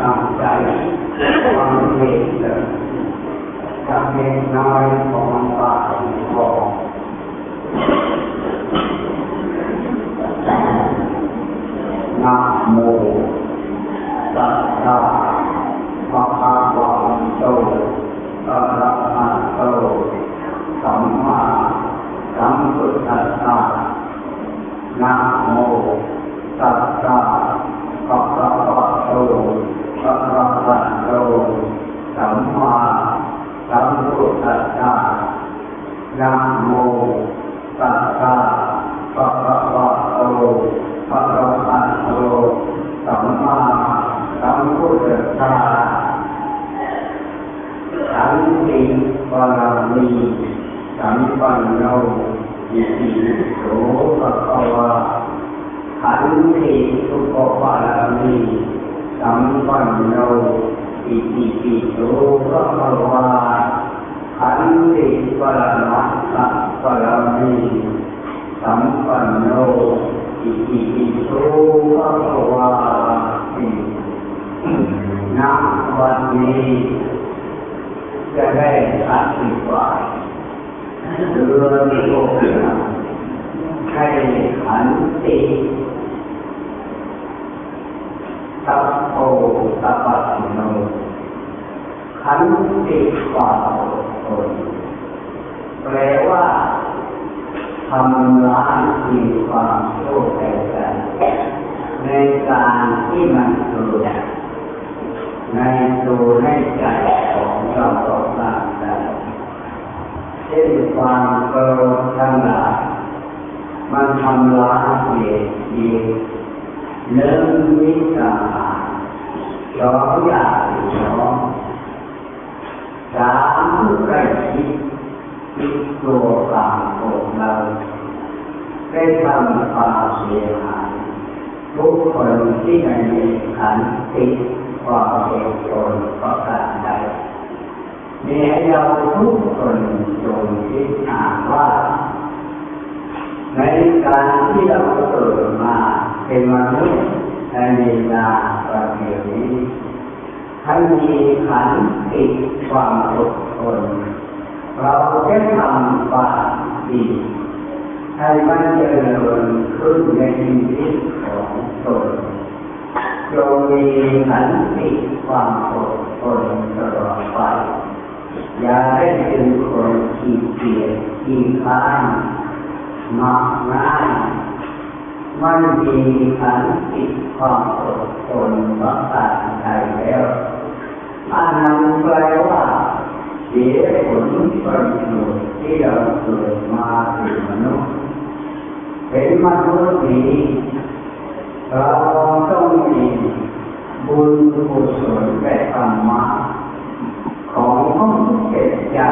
ตั้งใจฟังเพลงจะเล็กน้อยของปากของนะโมตัสสะภะคะวะโตอะระหะโตสัมมาสัมพุทธัสสะนะโมตัสสะ พุทธัสสะสันติปรมีสัมปันโนอิติโสภะควะขันติสุปปารมีสัมปันโนอิติปิโสภะควะขันติปรมัตถะปรมีสัมปันโนอิติปิโสภะคะวะ ณวันนี้จะได้อธิบายเรื่องโลกให้ขันติสัพโพสัพพโนขันติความอดทนแปลว่าทำล้างมีความโชคแต่กันในการที่มันเกิด ในตัวในใจของเราต้องการได้เช่นความโกรธทั้งหลายมันทำร้ายเหตุดีเริ่มวิจาสองอย่างสองสามใกล้ชิดติดตัวกลางของเราได้ทำความเสียหายทุกคนที่ในขันติด ความเหตุผลประการใดมีให้เราทุกคนจงคิดอ่านว่า ในการที่เราเกิดมาเป็นมนุษย์ในเวลาประเดี๋ยวนี้ให้มีขันติความอดทนเราจะทำความดีให้มันเจริญขึ้นในชีวิตของตน จงมีขันติความอดทนตลอดไป อย่าได้เป็นคนขี้เกียจขี้ค้านมักง่ายมันมีขันติความอดทนประการใดแล้วอันนั้นแปลว่าเสียผลประโยชน์ที่เราเกิดมาเป็นมนุษย์เป็นมนุษย์นี้ เราต้องมีบุญกุศลและธรรมะของพระพุทธเจ้า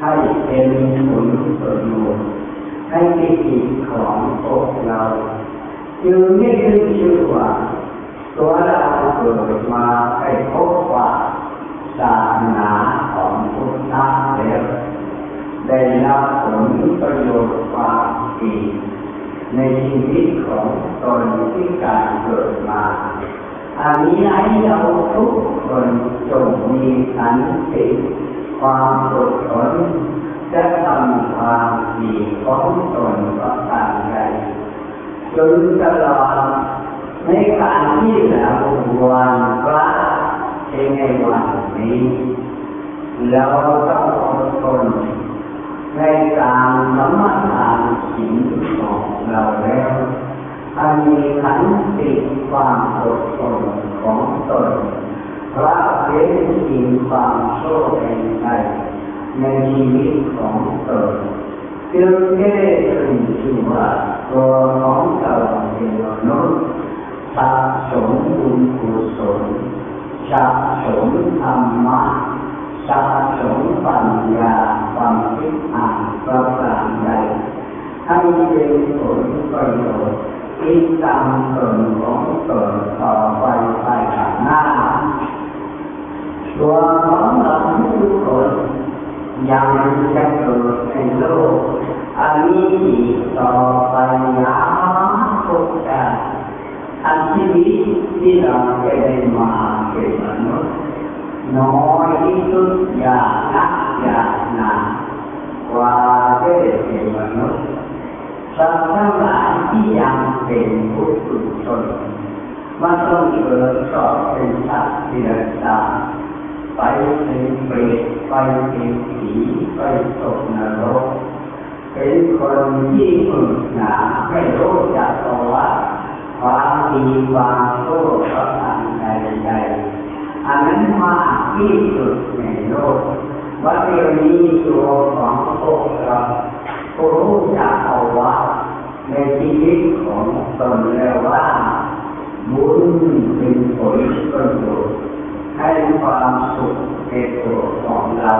ให้เป็นผลประโยชน์ให้กิจของพวกเราจึงไม่ขึ้นชื่อว่าตัวเราเกิดมาให้พบว่าศาสนาของพุทธะแล้วได้รับผลประโยชน์ความดี ในชีวิตของตนที่การเกิดมา อันนี้ให้เราทุกคนจงมีขันติความอดทนจะทำความดีของตนประการใดจนตลอดในการที่เราวันพระในวันนี้ เราต้องอดทน ในการสมทานสิ่งของเราแล้วอันมีขันติความอดทนของตนพระเป็นสิ่งความโชคแห่งใจในชีวิตของตนจึงได้ขึ้นชื่อว่าตัวของเราเป็นมนุษย์สะสมบุญกุศลสะสมธรรมะ สะสมปัญญาความคิดอ่านประการใดให้เป็นผลประโยชน์ที่ตามตนของตนต่อไปไปข้างห น้องเราทุกคนยังจะเกิดในโลกอันนี้ต่อไปยาวทุกชาติอันที่นี้ที่เราจะได้มาเป็นมนุษย์น้อยที่สุดอย่างนักอย่างหนากว่าจะได้เป็นมนุษย์สัตว์ทั้งหลายที่ยังเป็นผู้ตุชนมันต้องเกิดชอบเป็นสัตว์ที่เดินตามไปเป็นเปรตไปเป็นผีไปตกนรกเป็นคนที่ฝึกหนาไม่รู้จักตัวว่าความดีความชั่วประการใด อันนั้นมากที่สุดในโลกวันเดียวนี้ตัวของพวกเราผู้รู้จักเอาว่าในชีวิตของตนแล้วว่าบุญเป็นผลประโยชน์ให้ความสุขในตัวของเรา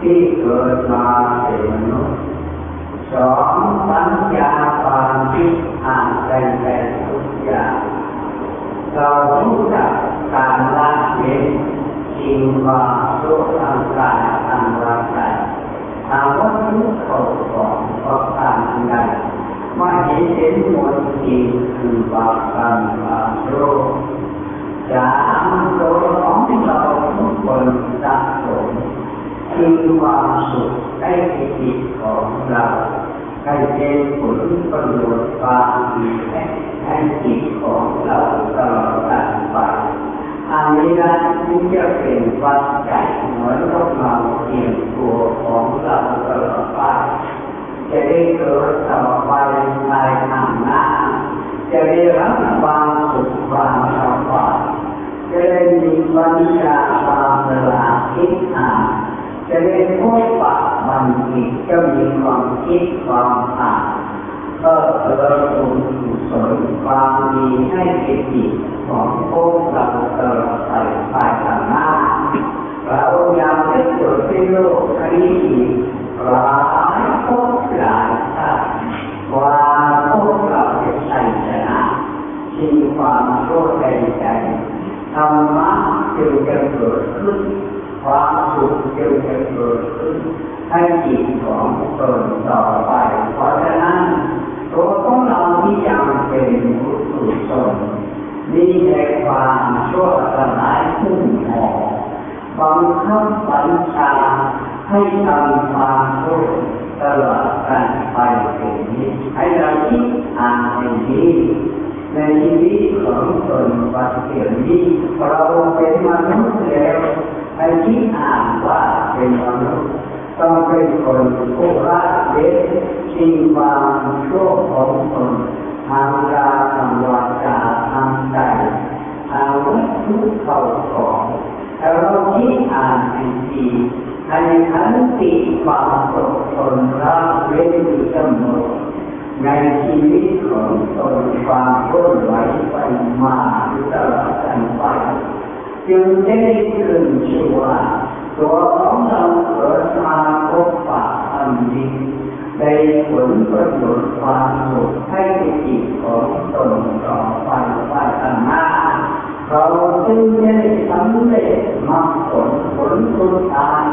ที่เกิดมาเป็นมนุษย์สองปัญญาความคิดอ่านใจใจทุกอย่างเรารู้จัก การละเว้นสิ่งความชั่วทางกายทางร่างกายทางวัตถุกของประการใดไม่เห็นเห็นหมดจริงคือบาปกรรมความชั่วจากตัวของเราทุกคนสะสมคือความสุขให้จิตของเราให้เป็นผลประโยชน์ความดีให้จิตของเราตลอดไป อันนี้นะที่จะเป็นวัดใจเหมือนกับเราเทียมตัวของเราตลอดไปจะได้เกิดต่อไปในทางหน้าจะได้รับความสุขความสบายจะได้มีปัญญาความฉลาดคิดอ่านจะได้พบปะบัณฑิตจะมีความคิดความอ่านก็เกิดบุญ กุศลความดีให้เกิดจิตของพวกเราตลอดไปภายข้างหน้าเราอยากจะเกิดในโลกนี้หลายภพหลายชาติว่าพวกเราจะใช้ชนะชิงความโชคใจใจธรรมะจึงจะเกิดขึ้นความสุข บังคับบัญชาให้ทำความชั่วตลอดกันไปถึงนี้ให้เราคิดอ่านอย่างนี้ในชีวิตของตนวันเดียวนี้เราเป็นมนุษย์แล้วให้คิดอ่านว่าเป็นมนุษย์ต้องเป็นคนผู้ละเว้นสิ่งความชั่วของตน ขันติความอดทนละเว้นอยู่เสมอในชีวิตของตนความก้นไหวไปมาตลอดกันไปจึงได้ขึ้นชื่อว่าตัวของเราเกิดมาพบปะอันดีได้ผลประโยชน์ความสุขให้จิตของตนต่อไปไปข้างหน้าเราจึงได้สำเร็จมรรคผลผลสุดท้าย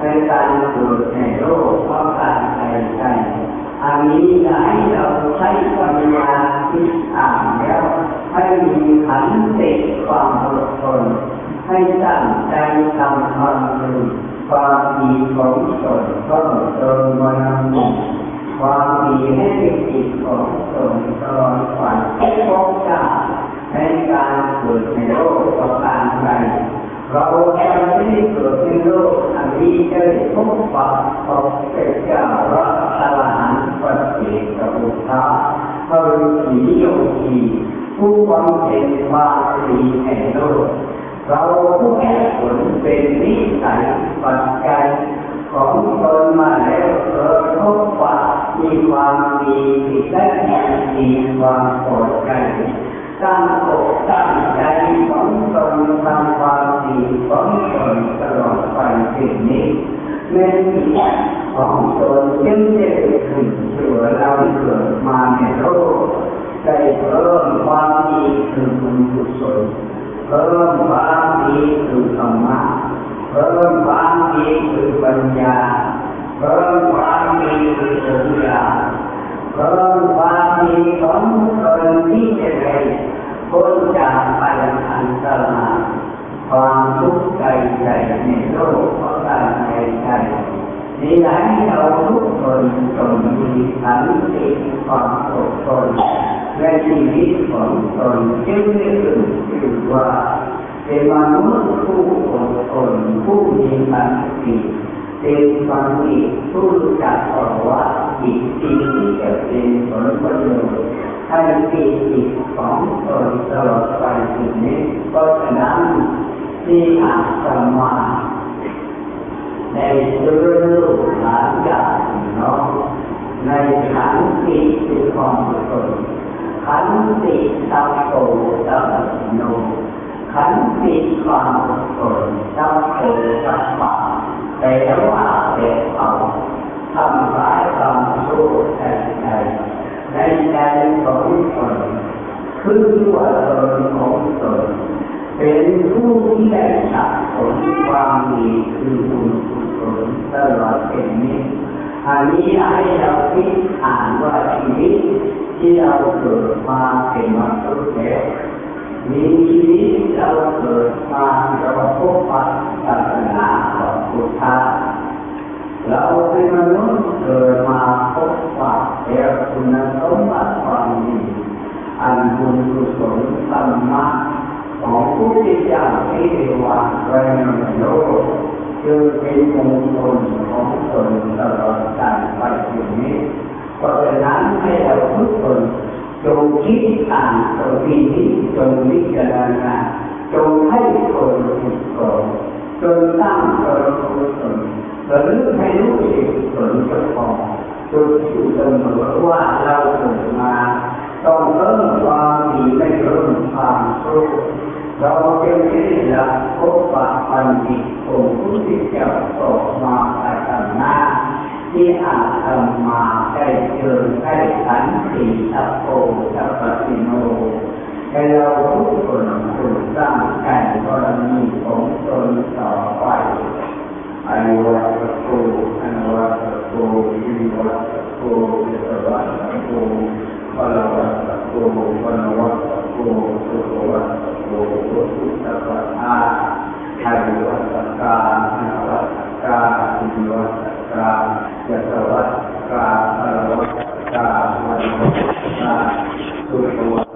ในการเกิดในโลกเพราะการใดใดอันนี้จะให้เราใช้ปัญญาคิดอ่านแล้วให้มีขันติความอดทนให้ตั้งใจทำความดีความดีของตนต้องตนมานำความดีให้เป็นจิตของตนตลอดวันทุกภพชาติในการเกิดในโลกประการใด เราจะไม่ได้เกิดในโลกอันนี้จะได้พบปะพบเจ้าเจ้าพระอรหันต์ปฏิเสธบุตรพระฤาษีโยคีผู้บำเพ็ญความดีแห่งโลกเราผู้แก่ผลเป็นนิสัยปัจจัยของตนมาแล้วเกิดพบว่ามีความดีและมีความปลอดภัยตั้งอกตั้งใจของตนทำ สิ่งนี้เมื่อจิตของตนจึงได้ถึงตัวเราเกิดมาในโลกได้เพิ่มความดีคือบุญกุศลเพิ่มความดีคือธรรมะเพิ่มความดีคือปัญญาเพิ่มความดีคือสุญญาเพิ่มความดีของตนที่จะได้พ้นจากปัญหาอันายความทุกข์ใจใจในโลกาใจใจในหนเราทุกคนจงมีสันติความอดทนในชีวิตของตนจึงได้ถึงชื่อว่าเป็นมนุษย์ผู้อดทนผู้มีสันติเป็นบัณฑิตผู้รู้จักออกว่าจิตจริงที่จะเป็นผลประโยชน์ให้จิตจิตของตนตลอดไปถึงนี้ก็ฉะนั้นที่อาตมา ในเรื่อลูกหลานญาติน้องในขันติคือความตนขันติตัมโตตัมโนขันติความตนตัมโตตัมปะแต่ว่าแต่เอาทำร้ายทำชั่วใจใจในใจของตนคือว่าตนของตนเป็นผู้ที่ได้สักผลความดีคือบุญ กุศลตลอดเป็นนี้อันนี้ให้เราคิดอ่านว่าชีวิตที่เราเกิดมาเป็นมนุษย์แล้วมีชีวิตเราเกิดมาเราพบปะศาสนาของพุทธะเราเป็นมนุษย์เกิดมาพบปะเอคุณสมบัติความดีอันบุญกุศลธรรมะของผู้ที่จะที่วางไว้ในโลก จึงเป็นมงคลของตนตลอดการไปถึงนี้เพราะฉะนั้นให้เราทุกคนจงคิดอ่านจงพิจิตจงวิจารณาจงให้คนติดต่อนจนตั้งตนกุศลระลึกให้รู้สึกตนเจ้าของจนอยู่เสมอว่าเราเกิดมา ต้องเริ่มความดีไม่เริ่มความชั่ว เราจึงได้รับพบปะปัญญิตองผู้ที่เจ้าตกมาแต่ตำนาที่อาตมาได้เจอได้สันติสัพโพสัพพิโนให้เราทุกคนถูกสร้างกันกรณีของตนต่อไป